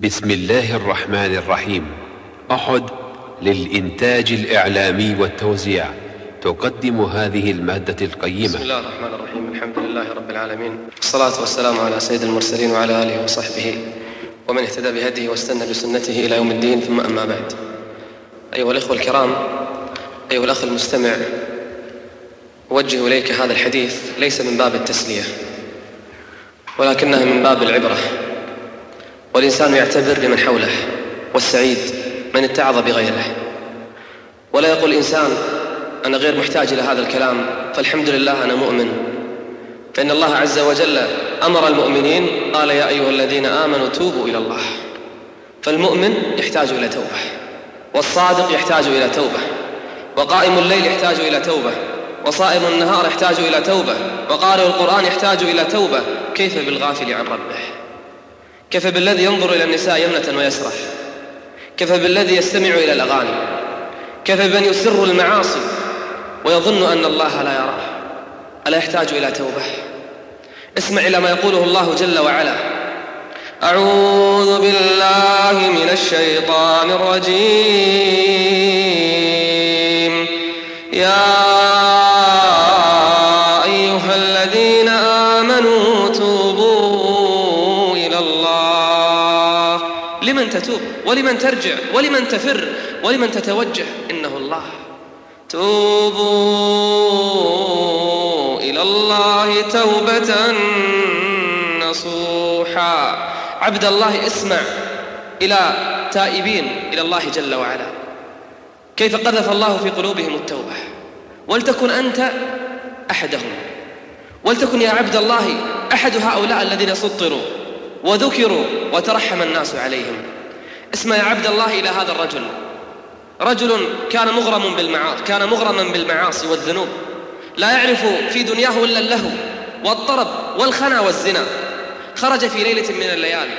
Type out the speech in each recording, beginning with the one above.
بسم الله الرحمن الرحيم. أحد للإنتاج الإعلامي والتوزيع. تقدم هذه المادة القيمة. بسم الله الرحمن الرحيم. الحمد لله رب العالمين. والصلاة والسلام على سيد المرسلين وعلى آله وصحبه. ومن اهتدى بهديه واستنى بسنته إلى يوم الدين ثم أما بعد. أيها الإخوة الكرام أيها الأخ المستمع أوجه إليك هذا الحديث ليس من باب التسلية ولكنها من باب العبرة. والإنسان يعتبر بمن حوله والسعيد من اتعظ بغيره. ولا يقول الإنسان أنا غير محتاج إلى هذا الكلام فالحمد لله أنا مؤمن. فإن الله عز وجل أمر المؤمنين قال يا أيها الذين آمنوا توبوا إلى الله. فالمؤمن يحتاج إلى توبة والصادق يحتاج إلى توبة وقائم الليل يحتاج إلى توبة وصائم النهار يحتاج إلى توبة وقارئ القرآن يحتاج إلى توبة. كيف بالغافل عن ربه؟ كيف بالذي ينظر إلى النساء يمنة ويسرح. كيف بالذي يستمع إلى الأغاني. كيف بمن يسر المعاصي ويظن أن الله لا يراه. ألا يحتاج إلى توبة؟ اسمع إلى ما يقوله الله جل وعلا. أعوذ بالله من الشيطان الرجيم. تتوب ولمن ترجع ولمن تفر ولمن تتوجه إنه الله. توبوا إلى الله توبة نصوحا. عبد الله اسمع إلى تائبين إلى الله جل وعلا. كيف قذف الله في قلوبهم التوبة؟ ولتكن أنت أحدهم. ولتكن يا عبد الله أحد هؤلاء الذين سطروا وذكروا وترحم الناس عليهم. اسمع يا عبد الله إلى هذا الرجل. رجل كان مغرم بالمعاصي كان مغرما بالمعاصي والذنوب. لا يعرف في دنياه إلا اللهو والطرب والخنا والزنا. خرج في ليلة من الليالي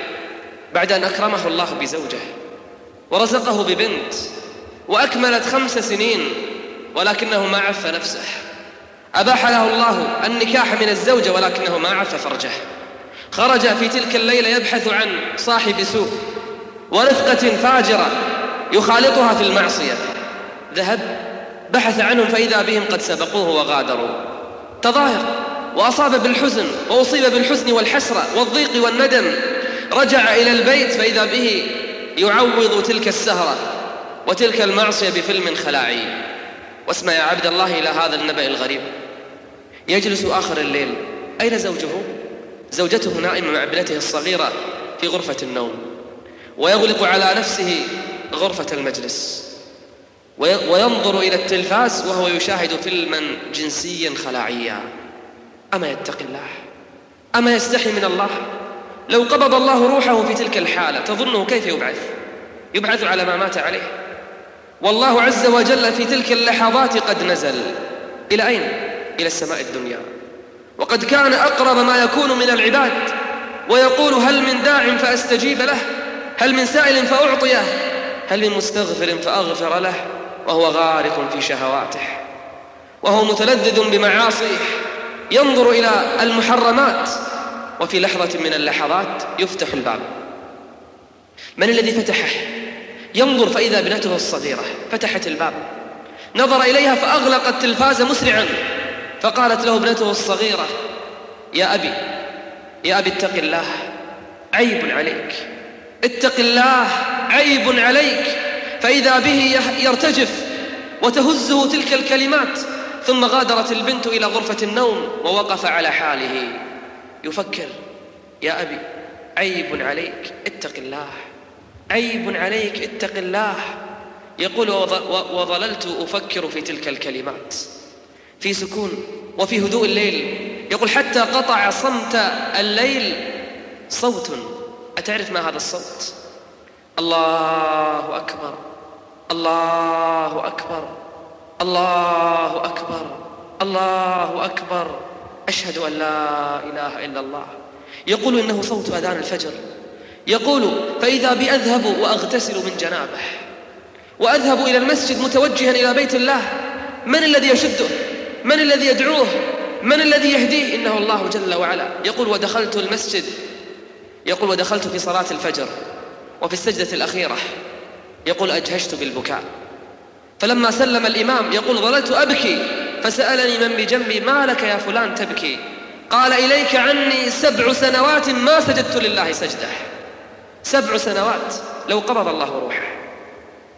بعد أن أكرمه الله بزوجه ورزقه ببنت وأكملت خمس سنين ولكنه ما عف نفسه. أباح له الله النكاح من الزوجة ولكنه ما عف فرجه. خرج في تلك الليلة يبحث عن صاحب سوء. ورفقة فاجرة يخالطها في المعصية. ذهب بحث عنهم فإذا بهم قد سبقوه وغادروا. تظاهر وأصاب بالحزن وأصيب بالحزن والحسرة والضيق والندم. رجع إلى البيت فإذا به يعوض تلك السهرة وتلك المعصية بفيلم خلاعي. واسمع يا عبد الله إلى هذا النبأ الغريب. يجلس آخر الليل. أين زوجه؟ زوجته نائمة مع ابنته الصغيرة في غرفة النوم. ويغلق على نفسه غرفة المجلس. وينظر إلى التلفاز وهو يشاهد فيلما جنسيا خلاعيا. أما يتقي الله؟ أما يستحي من الله؟ لو قبض الله روحه في تلك الحالة تظنه كيف يبعث؟ يبعث على ما مات عليه. والله عز وجل في تلك اللحظات قد نزل. إلى أين؟ إلى السماء الدنيا. وقد كان أقرب ما يكون من العباد. ويقول هل من داع فأستجيب له؟ هل من سائل فأعطيه هل من مستغفر فأغفر له وهو غارق في شهواته وهو متلذذ بمعاصيه ينظر إلى المحرمات وفي لحظة من اللحظات يفتح الباب. من الذي فتحه؟ ينظر فإذا ابنته الصغيرة فتحت الباب. نظر إليها فأغلق التلفاز مسرعا فقالت له ابنته الصغيرة يا أبي يا أبي اتق الله عيب عليك. اتق الله عيب عليك. فإذا به يرتجف وتهزه تلك الكلمات ثم غادرت البنت إلى غرفة النوم ووقف على حاله. يفكر يا أبي عيب عليك اتق الله عيب عليك اتق الله. يقول وظللت أفكر في تلك الكلمات في سكون وفي هدوء الليل. يقول حتى قطع صمت الليل صوت. أتعرف ما هذا الصوت؟ الله أكبر. الله أكبر. الله أكبر. الله أكبر. أشهد أن لا إله إلا الله. يقول إنه صوت أذان الفجر. يقول فإذا بي أذهب وأغتسل من جنابه وأذهب إلى المسجد متوجها إلى بيت الله من الذي يشده؟ من الذي يدعوه؟ من الذي يهديه؟ إنه الله جل وعلا. يقول ودخلت المسجد يقول ودخلت في صلاة الفجر وفي السجدة الأخيرة. يقول أجهشت بالبكاء. فلما سلم الإمام يقول ظللت أبكي فسألني من بجنبي ما لك يا فلان تبكي؟ قال إليك عني سبع سنوات ما سجدت لله سجدة. سبع سنوات لو قبض الله روحه.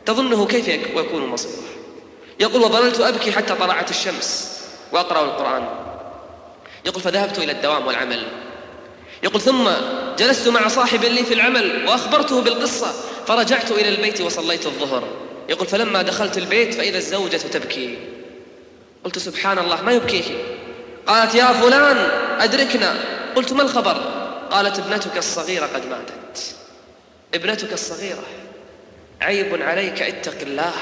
تظنه كيف يكون مصيره يقول وظللت أبكي حتى طلعت الشمس وأقرأ القرآن. يقول فذهبت إلى الدوام والعمل. يقول ثم جلست مع صاحب لي في العمل وأخبرته بالقصة فرجعت إلى البيت وصليت الظهر. يقول فلما دخلت البيت فإذا الزوجة تبكي. قلت سبحان الله ما يبكيك. قالت يا فلان أدركنا. قلت ما الخبر؟ قالت ابنتك الصغيرة قد ماتت. ابنتك الصغيرة؟ عيب عليك اتق الله.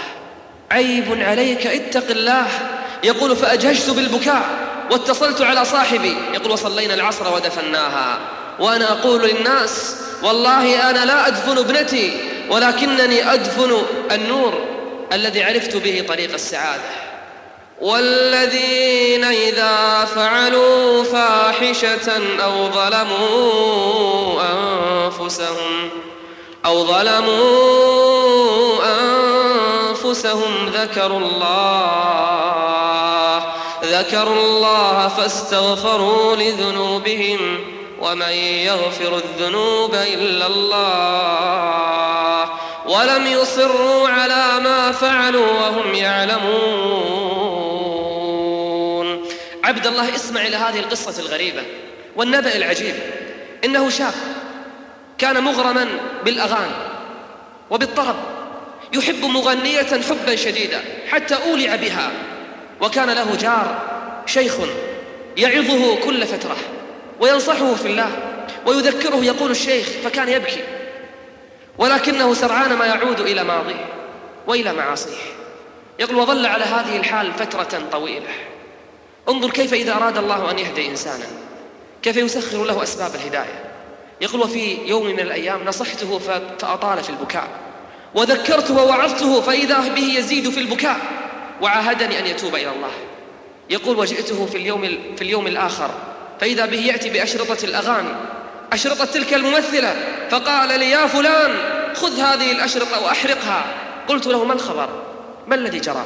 عيب عليك اتق الله. يقول فأجهشت بالبكاء. واتصلت على صاحبي. يقول وصلينا العصر ودفناها. وأنا أقول للناس والله أنا لا أدفن ابنتي ولكنني أدفن النور الذي عرفت به طريق السعادة. والذين إذا فعلوا فاحشة أو ظلموا أنفسهم أو ظلموا أنفسهم ذكروا الله ذكروا الله فاستغفروا لذنوبهم ومن يغفر الذنوب إلا الله ولم يصروا على ما فعلوا وهم يعلمون. عبد الله اسمع إلى هذه القصة الغريبة والنبأ العجيب. إنه شاب كان مغرما بالأغاني وبالطرب يحب مغنية حبا شديدا حتى أولع بها. وكان له جار شيخ يعظه كل فترة وينصحه في الله ويذكره يقول الشيخ فكان يبكي ولكنه سرعان ما يعود إلى ماضيه وإلى معاصيه. يقول وظل على هذه الحال فترة طويلة. انظر كيف إذا أراد الله أن يهدي إنسانا كيف يسخر له أسباب الهداية. يقول وفي يوم من الأيام نصحته فأطال في البكاء وذكرته ووعظته فإذا به يزيد في البكاء. وعاهدني أن يتوب إلى الله. يقول وجئته في اليوم, في اليوم الآخر. فإذا به يأتي بأشرطة الأغاني. أشرطة تلك الممثلة. فقال لي يا فلان خذ هذه الأشرطة وأحرقها. قلت له ما الخبر؟ ما الذي جرى؟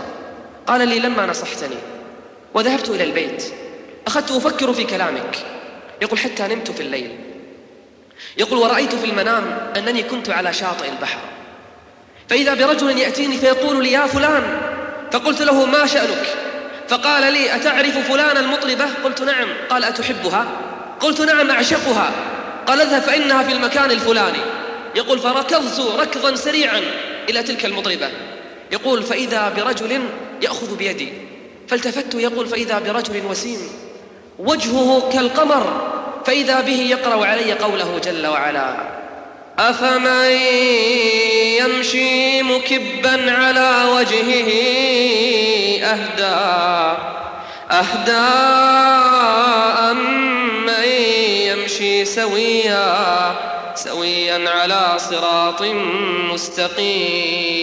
قال لي لما نصحتني. وذهبت إلى البيت. أخذت أفكر في كلامك. يقول حتى نمت في الليل. يقول ورأيت في المنام أنني كنت على شاطئ البحر. فإذا برجل يأتيني فيقول لي يا فلان فقلت له ما شأنك؟ فقال لي أتعرف فلان المطربة؟ قلت نعم. قال أتحبها؟ قلت نعم أعشقها. قال اذهب فإنها في المكان الفلاني. يقول فركضت ركضا سريعا إلى تلك المطربة. يقول فإذا برجل يأخذ بيدي. فالتفت يقول فإذا برجل وسيم. وجهه كالقمر. فإذا به يقرأ علي قوله جل وعلا. أفمن يمشي مكبا على وجهه أهدى أهدى أمن يمشي سويا سويا على صراط مستقيم.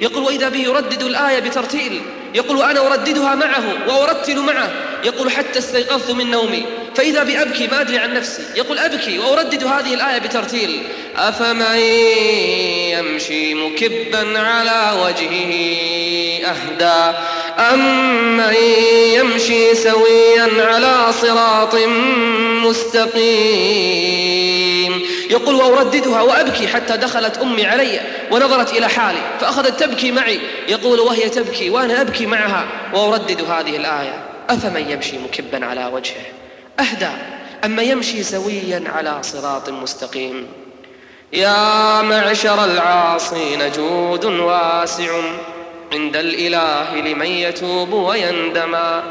يقول وإذا به يردد الآية بترتيل يقول وأنا أرددها معه وأرتل معه يقول حتى استيقظت من نومي. فإذا بأبكي ما أدري عن نفسي. يقول أبكي وأردد هذه الآية بترتيل. أفمن يمشي مكبا على وجهه أهدى. أمن يمشي سويا على صراط مستقيم. يقول وأرددها وأبكي حتى دخلت أمي علي ونظرت إلى حالي فأخذت تبكي معي. يقول وهي تبكي وأنا أبكي معها. وأردد هذه الآية. أفمن يمشي مكبا على وجهه؟ أهدى. أما يمشي سويا على صراط مستقيم. يا معشر العاصين جود واسع. عند الإله لمن يتوب ويندما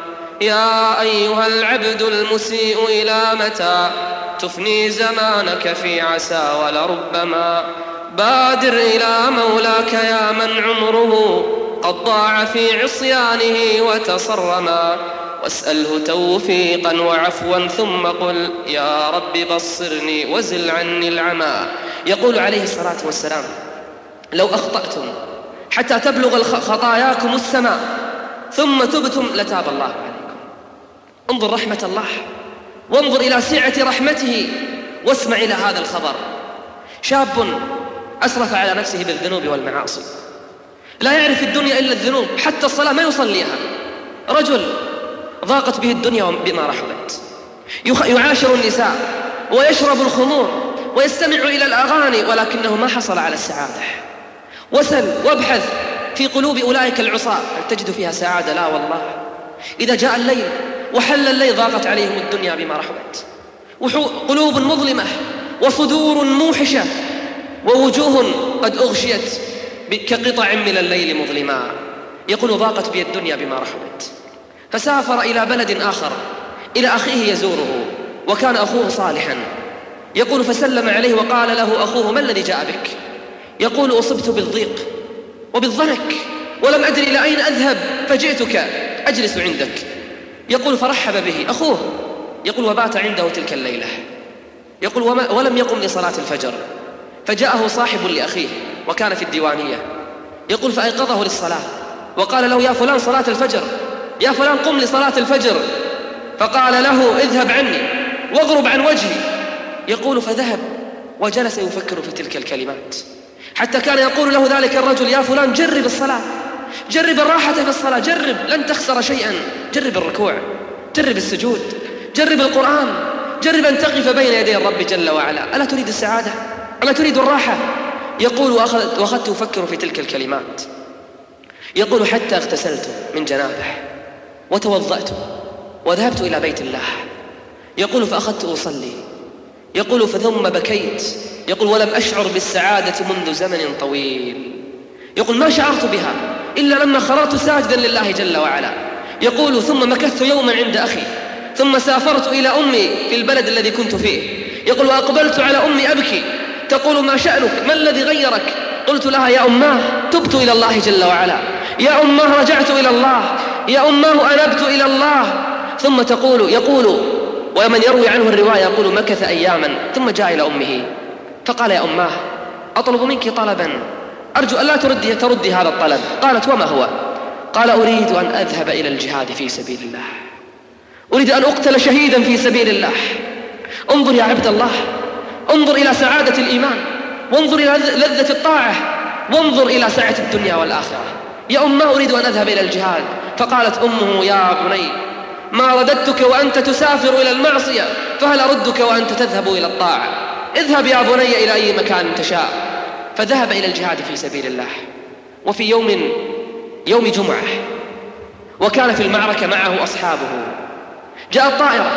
يا أيها العبد المسيء إلى متى؟ تفني زمانك في عسى ولربما بادر إلى مولاك يا من عمره. قد ضاع في عصيانه وتصرما. واسأله توفيقا وعفوا ثم قل يا رب بصرني وزل عني العمى. يقول عليه الصلاة والسلام لو أخطأتم حتى تبلغ خطاياكم السماء ثم تبتم لتاب الله عليكم. انظر رحمة الله وانظر إلى سعة رحمته واسمع إلى هذا الخبر. شاب أسرف على نفسه بالذنوب والمعاصي. لا يعرف الدنيا إلا الذنوب حتى الصلاة ما يصليها. رجل ضاقت به الدنيا بما رحبت. يعاشر النساء ويشرب الخمور ويستمع إلى الأغاني ولكنه ما حصل على السعادة. وسل وابحث في قلوب أولئك العصاة. هل تجد فيها سعادة؟ لا والله. إذا جاء الليل وحل الليل ضاقت عليهم الدنيا بما رحبت. قلوب مظلمة وصدور موحشة ووجوه قد أغشيت كقطع من الليل مظلما. يقول ضاقت بي الدنيا بما رحبت. فسافر إلى بلد آخر إلى أخيه يزوره وكان أخوه صالحا. يقول فسلم عليه وقال له أخوه ما الذي جاء بك؟ يقول أصبت بالضيق وبالضنك ولم أدري إلى أين أذهب فجئتك أجلس عندك. يقول فرحب به أخوه يقول وبات عنده تلك الليلة. يقول وما ولم يقم لصلاة الفجر فجاءه صاحب لأخيه وكان في الديوانية. يقول فأيقظه للصلاة وقال له يا فلان صلاة الفجر. يا فلان قم لصلاة الفجر. فقال له اذهب عني واغرب عن وجهي. يقول فذهب وجلس يفكر في تلك الكلمات. حتى كان يقول له ذلك الرجل يا فلان جرب الصلاة. جرب الراحة في الصلاة. جرب لن تخسر شيئا. جرب الركوع. جرب السجود. جرب القرآن. جرب أن تقف بين يدي الرب جل وعلا. ألا تريد السعادة؟ ألا تريد الراحة؟ يقول وأخذت أفكر في تلك الكلمات. يقول حتى اغتسلت من جنابه. وتوضأت وذهبت إلى بيت الله. يقول فأخذت أصلي. يقول فثم بكيت. يقول ولم أشعر بالسعادة منذ زمن طويل. يقول ما شعرت بها إلا لما خررت ساجدا لله جل وعلا. يقول ثم مكثت يوما عند أخي. ثم سافرت إلى أمي في البلد الذي كنت فيه. يقول وأقبلت على أمي أبكي. تقول ما شأنك؟ ما الذي غيرك؟ قلت لها يا أماه تبت إلى الله جل وعلا. يا أماه رجعت إلى الله يا أماه أنبت إلى الله. ثم تقول يقول ومن يروي عنه الرواية يقول مكث أياما ثم جاء إلى أمه. فقال يا أماه أطلب منك طلبا. أرجو أن لا تردي, تردي هذا الطلب. قالت وما هو؟ قال أريد أن أذهب إلى الجهاد في سبيل الله. أريد أن أقتل شهيدا في سبيل الله. انظر يا عبد الله. انظر إلى سعادة الإيمان. وانظر إلى لذة الطاعة. وانظر إلى سعة الدنيا والآخرة. يا أمه أريد أن أذهب إلى الجهاد. فقالت أمه يا بني ما رددتك وأنت تسافر إلى المعصية فهل أردك وأنت تذهب إلى الطاعة؟ اذهب يا بني إلى أي مكان تشاء. فذهب إلى الجهاد في سبيل الله. وفي يوم يوم جمعة وكان في المعركة معه أصحابه. جاءت طائرة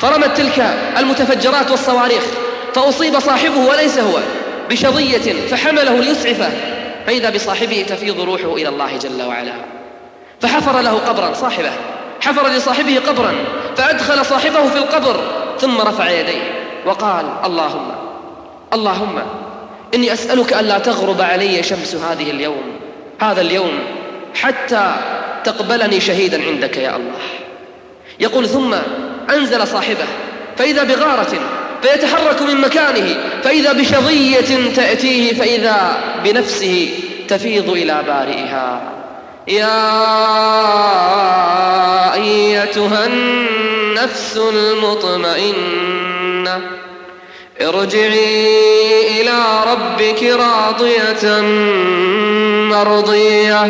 فرمت تلك المتفجرات والصواريخ فأصيب صاحبه وليس هو بشظية فحمله ليسعفه. فإذا بصاحبه تفيض روحه إلى الله جل وعلا. فحفر له قبرا صاحبه. حفر لصاحبه قبرا فأدخل صاحبه في القبر ثم رفع يديه وقال اللهم اللهم إني أسألك ألا تغرب علي شمس هذه اليوم هذا اليوم حتى تقبلني شهيدا عندك يا الله. يقول ثم أنزل صاحبه فإذا بغارة فيتحرك من مكانه فإذا بشظية تأتيه فإذا بنفسه تفيض إلى بارئها. يا أيتها النفس المطمئنة ارجعي إلى ربك راضية مرضية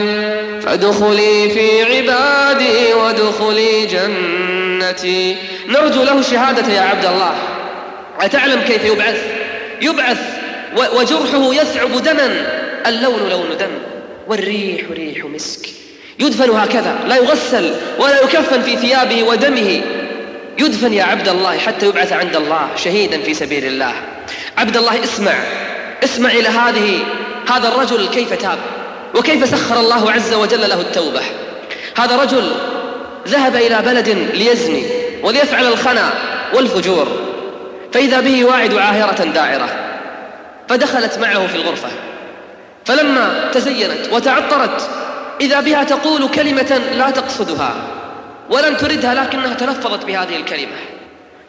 فادخلي في عبادي وادخلي جنتي. نرجو له الشهادة يا عبد الله. أتعلم كيف يبعث؟ يبعث وجرحه يثعب دما. اللون لون دم. والريح ريح مسك. يدفن هكذا. لا يغسل ولا يكفن في ثيابه ودمه. يدفن يا عبد الله حتى يبعث عند الله شهيدا في سبيل الله. عبد الله اسمع. اسمع إلى هذه هذا الرجل كيف تاب؟ وكيف سخر الله عز وجل له التوبة؟ هذا رجل ذهب إلى بلد ليزني وليفعل الخنا والفجور. فإذا به واعد عاهرة داعرة فدخلت معه في الغرفة. فلما تزينت وتعطرت إذا بها تقول كلمة لا تقصدها ولم تردها لكنها تلفظت بهذه الكلمة.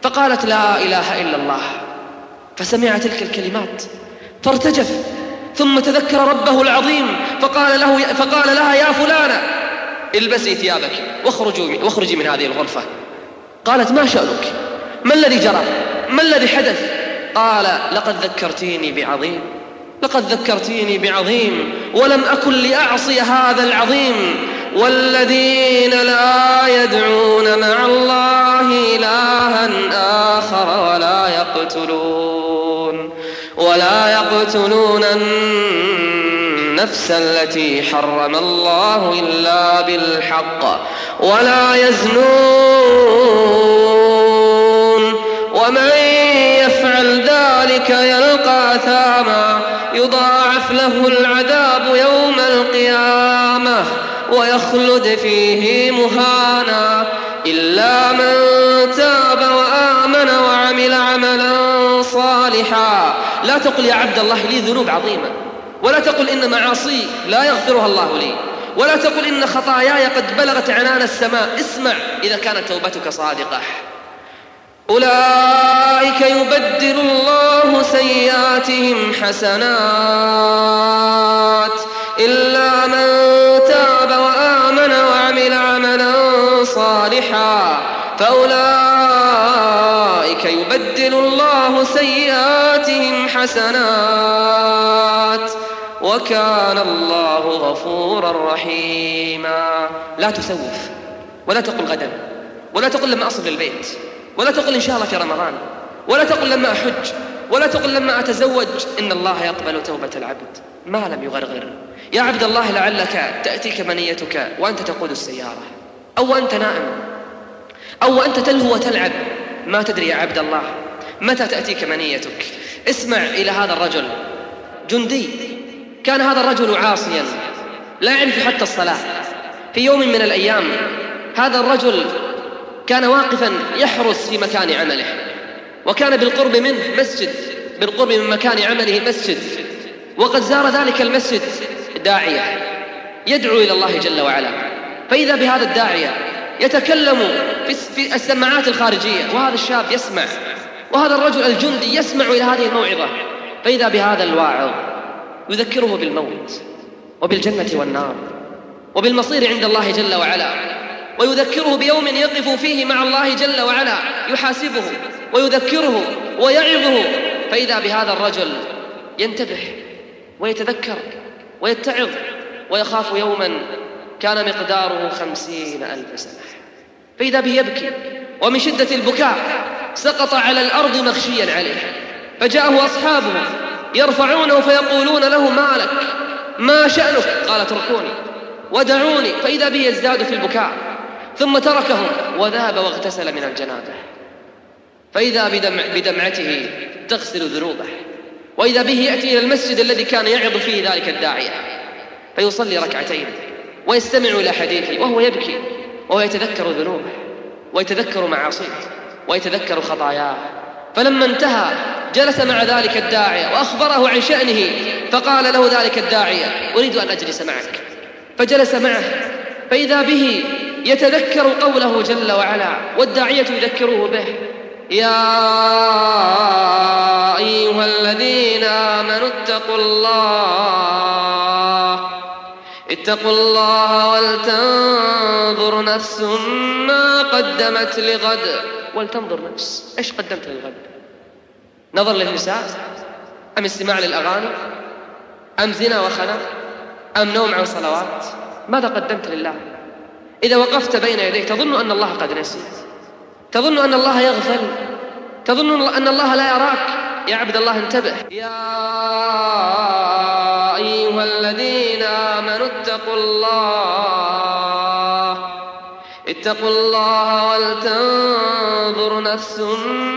فقالت لا إله إلا الله. فسمع تلك الكلمات فارتجف ثم تذكر ربه العظيم فقال, له فقال لها يا فلانة البسي ثيابك واخرجي, واخرجي من هذه الغرفة. قالت ما شأنك؟ ما الذي جرى؟ ما الذي حدث؟ قال لقد ذكرتيني بعظيم لقد ذكرتيني بعظيم ولم أكن لأعصي هذا العظيم والذين لا يدعون مع الله إلها آخر ولا يقتلون ولا يقتلون النفس التي حرم الله إلا بالحق ولا يزنون ومن يفعل ذلك يلقى ثاما يضاعف له العذاب يوم القيامة ويخلد فيه مهانا. إلا من تاب وآمن وعمل عملا صالحا. لا تقل يا عبد الله لي ذنوب عظيمة ولا تقل إن معاصي لا يغفرها الله لي ولا تقل إن خطاياي قد بلغت عنان السماء. اسمع إذا كانت توبتك صادقة. أولئك يبدل الله سيئاتهم حسنات إلا من تاب وآمن وعمل عملا صالحا فأولئك يبدل الله سيئاتهم حسنات وكان الله غفورا رحيما. لا تسوف ولا تقل غدا ولا تقل لما أصل للبيت. ولا تقل إن شاء الله في رمضان ولا تقل لما أحج ولا تقل لما أتزوج. إن الله يقبل توبة العبد ما لم يغرغر. يا عبد الله لعلك تأتيك منيتك وأنت تقود السيارة أو أنت نائم أو أنت تلهو وتلعب. ما تدري يا عبد الله متى تأتيك منيتك؟ اسمع إلى هذا الرجل. جندي. كان هذا الرجل عاصيا لا يعرف حتى الصلاة. في يوم من الأيام هذا الرجل كان واقفا يحرس في مكان عمله وكان بالقرب منه مسجد بالقرب من مكان عمله مسجد وقد زار ذلك المسجد داعية يدعو إلى الله جل وعلا. فإذا بهذا الداعية يتكلم في السماعات الخارجية وهذا الشاب يسمع وهذا الرجل الجندي يسمع إلى هذه الموعظة. فإذا بهذا الواعظ يذكره بالموت وبالجنة والنار وبالمصير عند الله جل وعلا. ويذكره بيوم يقف فيه مع الله جل وعلا يحاسبه ويذكره ويعظه. فإذا بهذا الرجل ينتبه ويتذكر ويتعظ ويخاف يوما كان مقداره خمسين ألف سنة. فإذا به يبكي ومن شدة البكاء سقط على الأرض مغشيا عليه. فجاءه أصحابه يرفعونه فيقولون له ما لك؟ ما شأنك؟ قال اتركوني ودعوني. فإذا به يزداد في البكاء ثم تركهم وذهب واغتسل من الجنابة. فإذا بدمع بدمعته تغسل ذنوبه وإذا به يأتي إلى المسجد الذي كان يعظ فيه ذلك الداعية فيصلي ركعتين ويستمع إلى حديثه وهو يبكي وهو يتذكر ذنوبه ويتذكر معاصيه ويتذكر خطاياه. فلما انتهى جلس مع ذلك الداعية وأخبره عن شأنه فقال له ذلك الداعية أريد أن أجلس معك. فجلس معه فإذا به يتذكر قوله جل وعلا والداعية يذكره به. يا أيها الذين آمنوا اتقوا الله اتقوا الله ولتنظر نفس ما قدمت لغد. ولتنظر نفس إيش قدمت للغد؟ نظر للنساء؟ أم استماع للأغاني؟ أم زنا وخنا؟ أم نوم عن صلوات؟ ماذا قدمت لله؟ إذا وقفت بين يديه تظن أن الله قد نسي تظن أن الله يغفل. تظن أن الله لا يراك. يا عبد الله انتبه. يا أيها الذين آمنوا اتقوا الله. اتقوا الله ولتنظر نفس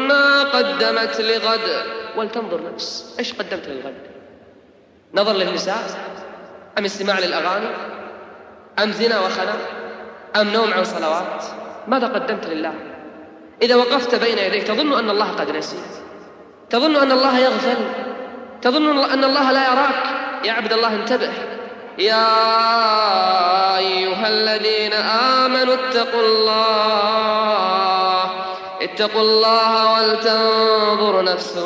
ما قدمت لغد. ولتنظر نفس إيش قدمت للغد؟ نظر للنساء؟ أم استماع للأغاني؟ أم زنا وخنا؟ أم نوم عن صلوات. ماذا قدمت لله؟ إذا وقفت بين يديه تظن أن الله قد نسي تظن أن الله يغفل. تظن أن الله لا يراك. يا عبد الله انتبه. يا أيها الذين آمنوا اتقوا الله. اتقوا الله ولتنظر نفس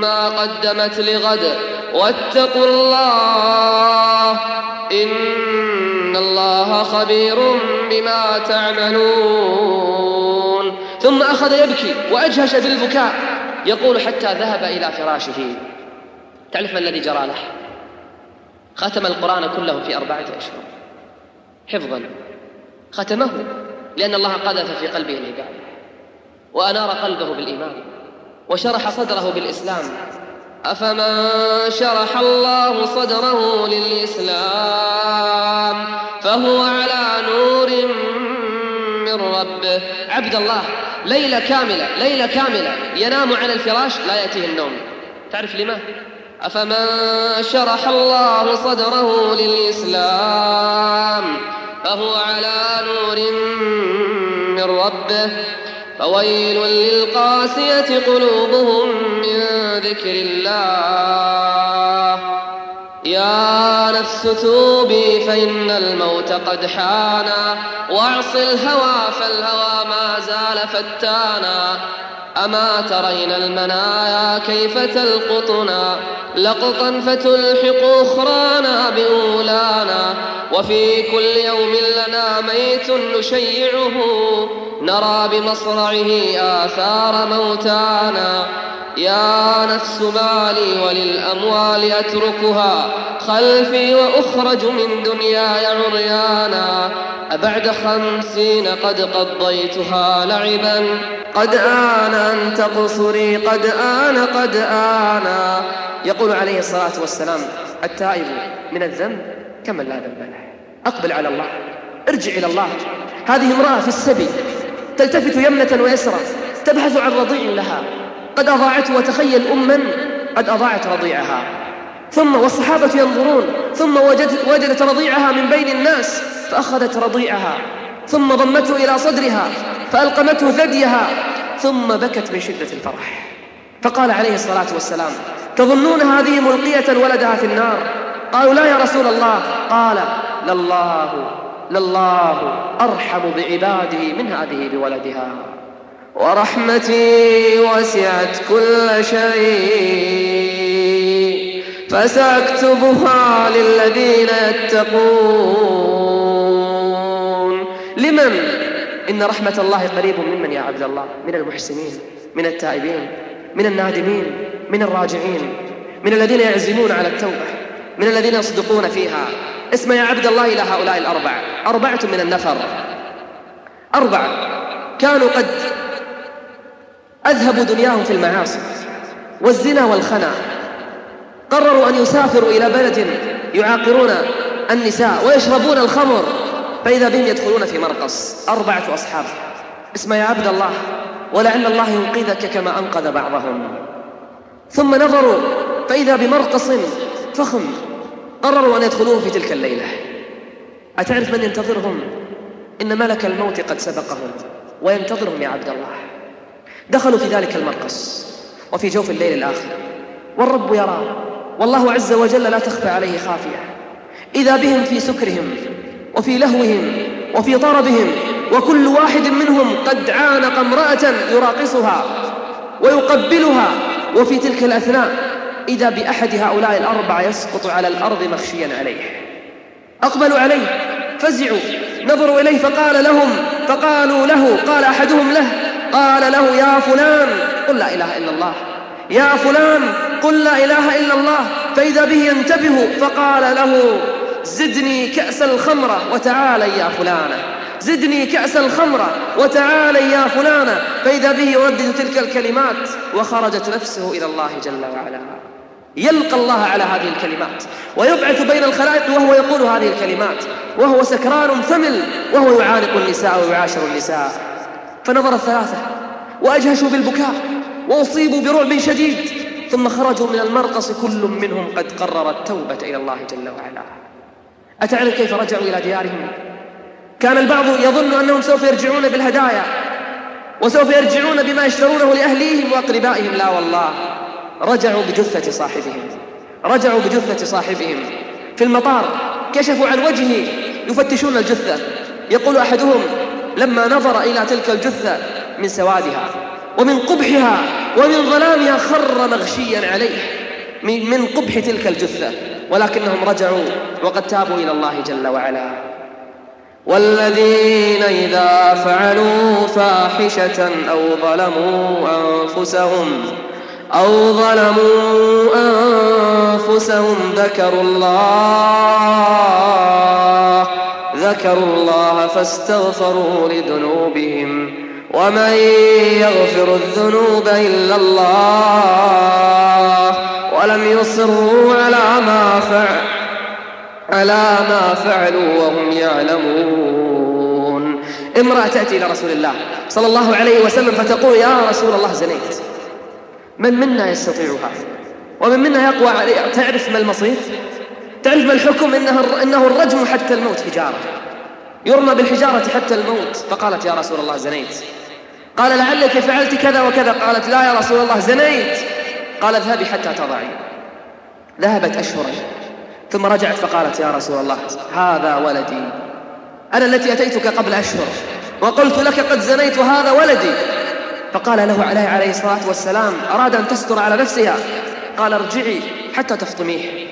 ما قدمت لغد. واتقوا الله. إن الله خبير بما تعملون. ثم أخذ يبكي وأجهش بالبكاء. يقول حتى ذهب إلى فراشه. تعرف ما الذي جرى له؟ ختم القرآن كله في أربعة أشهر. حفظا. ختمه لأن الله قذف في قلبه العبادة. وأنار قلبه بالإيمان. وشرح صدره بالإسلام. أفمن شرح الله صدره للإسلام فهو على نور من ربه. عبد الله ليلة كاملة ليلة كاملة. ينام على الفراش لا يأتيه النوم. تعرف لما؟ أفمن شرح الله صدره للإسلام فهو على نور من ربه. فويل للقاسية قلوبهم من ذكر الله. يا نفس توبي فإن الموت قد حانا واعص الهوى فالهوى ما زال فتانا. أما ترين المنايا كيف تلقطنا لقطا فتلحق أخرانا بأولانا وفي كل يوم لنا ميت نشيعه نرى بمصرعه آثار موتانا يا نفس مالي وللأموال أتركها خلفي وأخرج من دنياي عريانا أبعد خمسين قد قضيتها لعبا قد آن أن تقصري قد آن قد آن يقول عليه الصلاة والسلام التائب من الذنب كمن لا ذنب له. أقبل على الله. ارجع إلى الله. هذه امرأة في السبي تلتفت يمنة ويسرى تبحث عن رضيع لها. قد أضاعته وتخيل أما قد أضاعت رضيعها. ثم والصحابة ينظرون ثم وجدت, وجدت رضيعها من بين الناس فأخذت رضيعها. ثم ضمته إلى صدرها فألقمته ثديها. ثم بكت من شدة الفرح. فقال عليه الصلاة والسلام تظنون هذه ملقية ولدها في النار؟ قالوا لا يا رسول الله. قال لله لله أرحم بعباده من هذه بولدها. ورحمتي وسعت كل شيء. فسأكتبها للذين يتقون. لمن؟ إن رحمة الله قريب ممن يا عبد الله؟ من المحسنين من التائبين من النادمين من الراجعين من الذين يعزمون على التوبة من الذين يصدقون فيها. اسم يا عبد الله إلى هؤلاء الأربع أربعة من النفر. أربعة. كانوا قد أذهبوا دنياهم في المعاصي والزنا والخنا. قرروا أن يسافروا إلى بلد يعاقرون النساء ويشربون الخمر. فإذا بهم يدخلون في مرقص. أربعة أصحاب. اسم يا عبد الله ولعل الله ينقذك كما أنقذ بعضهم. ثم نظروا فإذا بمرقص فخم. قرروا أن يدخلوه في تلك الليلة. أتعرف من ينتظرهم؟ إن ملك الموت قد سبقهم. وينتظرهم يا عبد الله. دخلوا في ذلك المرقص وفي جوف الليل الآخر. والرب يرى والله عز وجل لا تخفى عليه خافية. إذا بهم في سكرهم وفي لهوهم وفي طربهم وكل واحد منهم قد عانق امرأة يراقصها ويقبلها وفي تلك الأثناء إذا بأحد هؤلاء الأربعة يسقط على الأرض مخشيا عليه. أقبلوا عليه فزعوا نظروا إليه فقال لهم فقالوا له قال أحدهم له قال له يا فلان قل لا إله إلا الله. يا فلان قل لا إله إلا الله. فإذا به ينتبه فقال له زدني كأس الخمرة وتعالى يا فلانة زدني كأس الخمرة وتعالى يا فلانة فإذا به يردد تلك الكلمات وخرجت نفسه إلى الله جل وعلا. يلقى الله على هذه الكلمات ويبعث بين الخلائق وهو يقول هذه الكلمات. وهو سكران ثمل وهو يعانق النساء ويعاشر النساء. فنظر الثلاثة وأجهشوا بالبكاء وأصيبوا برعب شديد ثم خرجوا من المرقص كل منهم قد قرر التوبة إلى الله جل وعلا. أتعرف كيف رجعوا إلى ديارهم؟ كان البعض يظن أنهم سوف يرجعون بالهدايا وسوف يرجعون بما يشترونه لأهليهم وأقربائهم. لا والله رجعوا بجثة صاحبهم رجعوا بجثة صاحبهم. في المطار كشفوا عن وجهه يفتشون الجثة يقول أحدهم لما نظر إلى تلك الجثة من سوادها ومن قبحها ومن ظلامها خر مغشيا عليه من قبح تلك الجثة ولكنهم رجعوا وقد تابوا إلى الله جل وعلا. والذين إذا فعلوا فاحشة أو ظلموا أنفسهم أو ظلموا أنفسهم ذكروا الله ذكروا الله فاستغفروا لذنوبهم ومن يغفر الذنوب إلا الله ولم يصروا على ما فعل على ما فعلوا وهم يعلمون. امرأة تأتي إلى رسول الله صلى الله عليه وسلم فتقول يا رسول الله زنيت. من منا يستطيعها؟ ومن منا يقوى تعرف ما المصير؟ تعرف ما الحكم إنه, إنه الرجم حتى الموت حجارة. يرمى بالحجارة حتى الموت. فقالت يا رسول الله زنيت. قال لعلك فعلت كذا وكذا. قالت لا يا رسول الله زنيت. قال اذهبي حتى تضعي. ذهبت أشهرا ثم رجعت فقالت يا رسول الله هذا ولدي. أنا التي أتيتك قبل أشهر. وقلت لك قد زنيت وهذا ولدي. فقال له عليه عليه الصلاة والسلام أراد أن تستر على نفسها؟ قال ارجعي حتى تفطميه.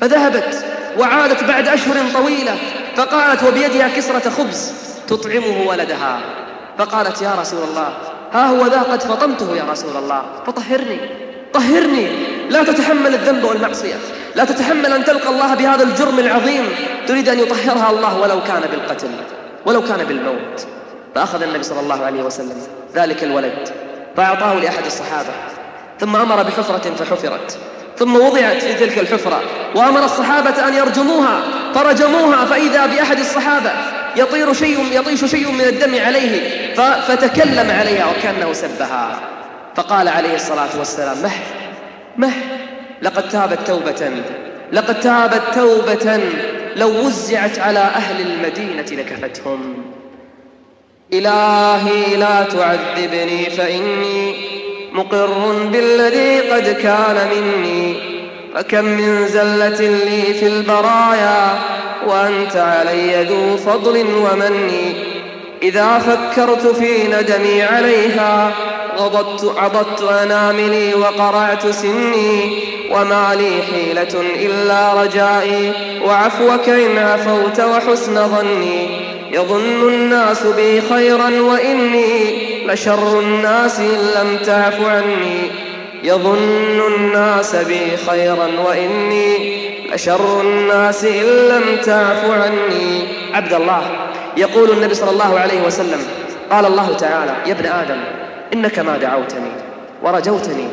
فذهبت وعادت بعد أشهر طويلة فقالت وبيدها كسرة خبز تطعمه ولدها. فقالت يا رسول الله ها هو ذا قد فطمته يا رسول الله. فطهرني طهرني. لا تتحمل الذنب والمعصية. لا تتحمل أن تلقى الله بهذا الجرم العظيم. تريد أن يطهرها الله ولو كان بالقتل ولو كان بالموت. فأخذ النبي صلى الله عليه وسلم ذلك الولد فأعطاه لأحد الصحابة ثم أمر بحفرة فحفرت. ثم وضعت في تلك الحفرة وأمر الصحابة أن يرجموها فرجموها فإذا بأحد الصحابة يطير شيء يطيش شيء من الدم عليه فتكلم عليها وكأنه سبها. فقال عليه الصلاة والسلام مه مه لقد تابت توبة لقد تابت توبة لو وزعت على أهل المدينة لكفتهم. إلهي لا تعذبني فإني مقر بالذي قد كان مني. فكم من زلة لي في البرايا وأنت علي ذو فضل ومني. إذا فكرت في ندمي عليها غضضت عضدت أناملي وقرعت سني. وما لي حيلة إلا رجائي. وعفوك إن عفوت وحسن ظني. يظن الناس بي خيرا وإني لشر الناس إن لم تعف عني يظن الناس بي خيرا وإني لشر الناس إن لم تعف عني. عبد الله. يقول النبي صلى الله عليه وسلم قال الله تعالى يا ابن آدم إنك ما دعوتني ورجوتني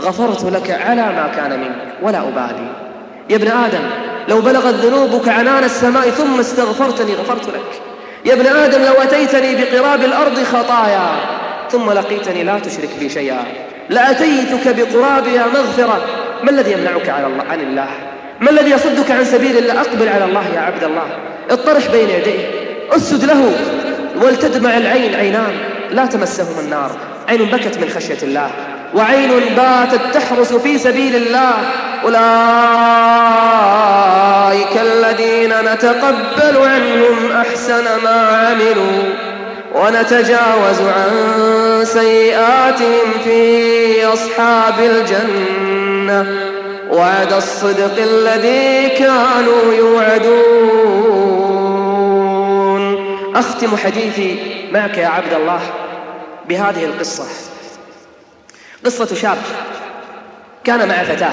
غفرت لك على ما كان منك ولا أبالي. يا ابن آدم لو بلغت ذنوبك عنان السماء ثم استغفرتني غفرت لك. يا ابن آدم لو أتيتني بقراب الأرض خطايا ثم لقيتني لا تشرك بي شيئا. لأتيتك بقرابها مغفرة. ما الذي يمنعك عن الله؟ عن الله. ما الذي يصدك عن سبيل الله؟ أقبل على الله يا عبد الله. اطرح بين يديه. اسجد له ولتدمع العين عينان. لا تمسهم النار. عين بكت من خشية الله. وعين باتت تحرس في سبيل الله. أولئك الذين نتقبل عنهم أحسن ما عملوا ونتجاوز عن سيئاتهم في أصحاب الجنة. وعد الصدق الذي كانوا يوعدون. أختم حديثي معك يا عبد الله بهذه القصة. قصة شاب كان مع فتاة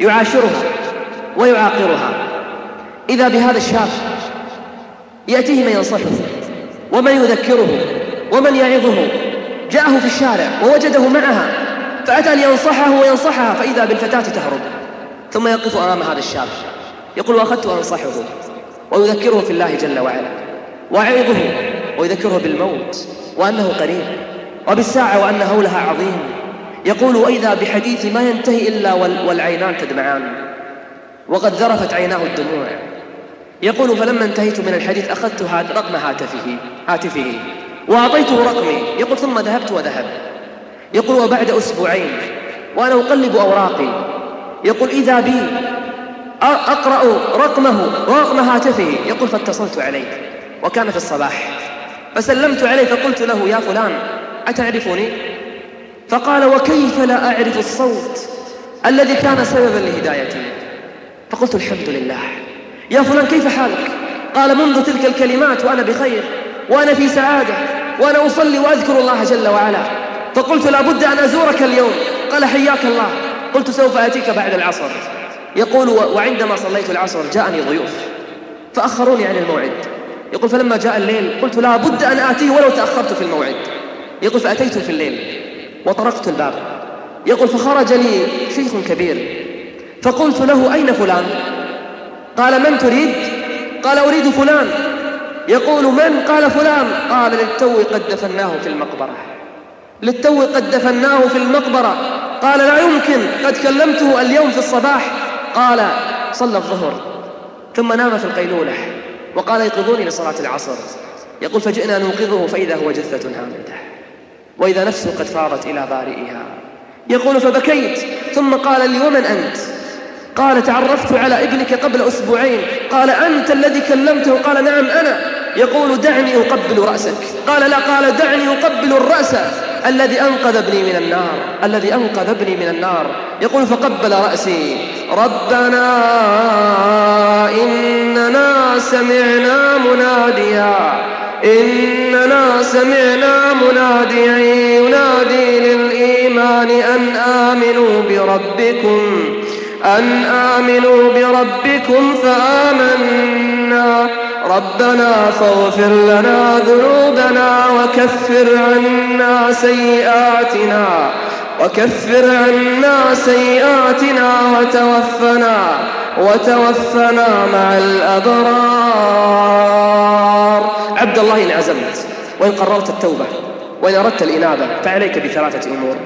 يعاشرها. ويعاقرها. إذا بهذا الشاب يأتيه من ينصحه ومن يذكره ومن يعظه جاءه في الشارع ووجده معها فأتى لينصحه وينصحها فإذا بالفتاة تهرب ثم يقف أمام هذا الشاب. يقول وأخذت أنصحه ويذكره في الله جل وعلا وأعظه ويذكره بالموت وأنه قريب وبالساعة وأن هولها عظيم. يقول وإذا بحديث ما ينتهي إلا والعينان تدمعان. وقد ذرفت عيناه الدموع. يقول فلما انتهيت من الحديث أخذت رقم هاتفه هاتفه. وأعطيته رقمي. يقول ثم ذهبت وذهب. يقول وبعد أسبوعين. وأنا أقلب أوراقي. يقول إذا بي أقرأ رقمه ورقم هاتفه. يقول فاتصلت عليه وكان في الصباح. فسلمت عليه فقلت له يا فلان أتعرفني؟ فقال وكيف لا أعرف الصوت الذي كان سببا لهدايتي؟ فقلت الحمد لله. يا فلان كيف حالك؟ قال منذ تلك الكلمات وأنا بخير وأنا في سعادة وأنا أصلي وأذكر الله جل وعلا. فقلت لابد أن أزورك اليوم. قال حياك الله. قلت سوف آتيك بعد العصر. يقول وعندما صليت العصر جاءني ضيوف. فأخروني عن الموعد. يقول فلما جاء الليل قلت لا بد أن آتيه ولو تأخرت في الموعد. يقول فأتيت في الليل وطرقت الباب. يقول فخرج لي شيخ كبير. فقلت له أين فلان? قال من تريد؟ قال أريد فلان. يقول من؟ قال فلان. قال للتو قد دفناه في المقبرة. للتو قد دفناه في المقبرة. قال لا يمكن. قد كلمته اليوم في الصباح. قال صلى الظهر. ثم نام في القيلولة. وقال يقظوني لصلاة العصر. يقول فجئنا نوقظه فإذا هو جثة هامدة. وإذا نفسه قد فارت إلى بارئها. يقول فبكيت. ثم قال لي ومن أنت؟ قال تعرفت على ابنك قبل أسبوعين. قال أنت الذي كلمته؟ قال نعم أنا. يقول دعني أقبل رأسك. قال لا قال دعني أقبل الرأس. الذي أنقذ ابني من النار. الذي أنقذ ابني من النار. يقول فقبل رأسي. ربنا إننا سمعنا مناديا. إننا سمعنا مناديا. ينادي للإيمان أن آمنوا بربكم. أن آمنوا بربكم فآمنا. ربنا فاغفر لنا ذنوبنا وكفر عنا سيئاتنا وكفر عنا سيئاتنا وتوفنا وتوفنا مع الأبرار. عبد الله إن عزمت وإن قررت التوبة وإن أردت الإنابة فعليك بثلاثة أمور.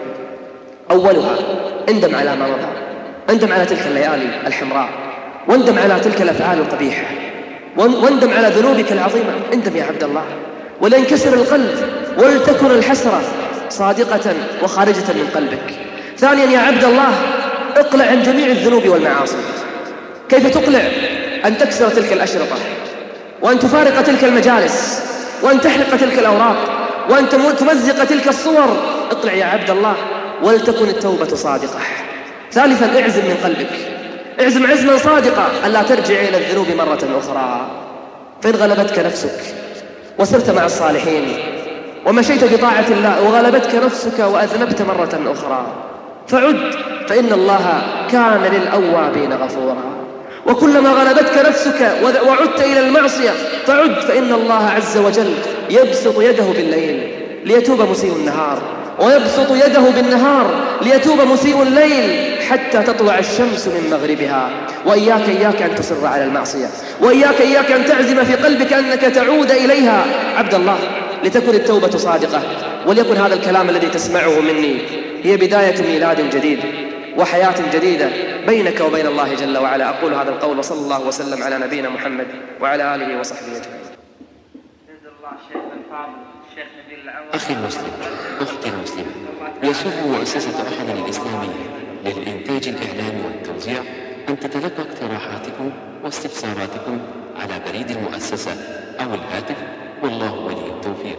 أولها اندم على ما مضى. اندم على تلك الليالي الحمراء واندم على تلك الأفعال القبيحة واندم على ذنوبك العظيمة. اندم يا عبد الله. ولا ينكسر القلب ولتكن الحسرة صادقة وخارجة من قلبك. ثانيا يا عبد الله اقلع عن جميع الذنوب والمعاصي. كيف تقلع أن تكسر تلك الأشرطة؟ وأن تفارق تلك المجالس؟ وأن تحرق تلك الأوراق؟ وأن تمزق تلك الصور؟ اقلع يا عبد الله ولتكن التوبة صادقة. ثالثا اعزم من قلبك. اعزم عزما صادقا. ألا ترجع إلى الذنوب مرة أخرى. فإن غلبتك نفسك وسرت مع الصالحين ومشيت بطاعة الله وغلبتك نفسك وأذنبت مرة أخرى فعد فإن الله كان للأوابين غفورا. وكلما غلبتك نفسك وعدت إلى المعصية فعد فإن الله عز وجل يبسط يده بالليل ليتوب مسيء النهار. ويبسط يده بالنهار ليتوب مسيء الليل حتى تطلع الشمس من مغربها. وإياك إياك أن تصر على المعصية. وإياك إياك أن تعزم في قلبك أنك تعود إليها. عبد الله لتكن التوبة صادقة. وليكن هذا الكلام الذي تسمعه مني هي بداية ميلاد جديد وحياة جديدة بينك وبين الله جل وعلا. أقول هذا القول وصلى الله وسلم على نبينا محمد وعلى آله وصحبه أجمعين. أخي المسلم أختي المسلمة يسر مؤسسة أحد الإسلامية للإنتاج الإعلامي والتوزيع أن تتلقى اقتراحاتكم واستفساراتكم على بريد المؤسسة أو الهاتف والله ولي التوفيق.